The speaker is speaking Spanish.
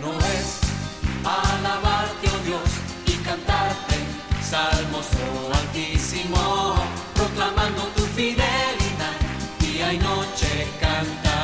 bueno es alabarte, oh Dios, y cantarte salmos, oh Altísimo, proclamando tu fidelidad, día y noche canta.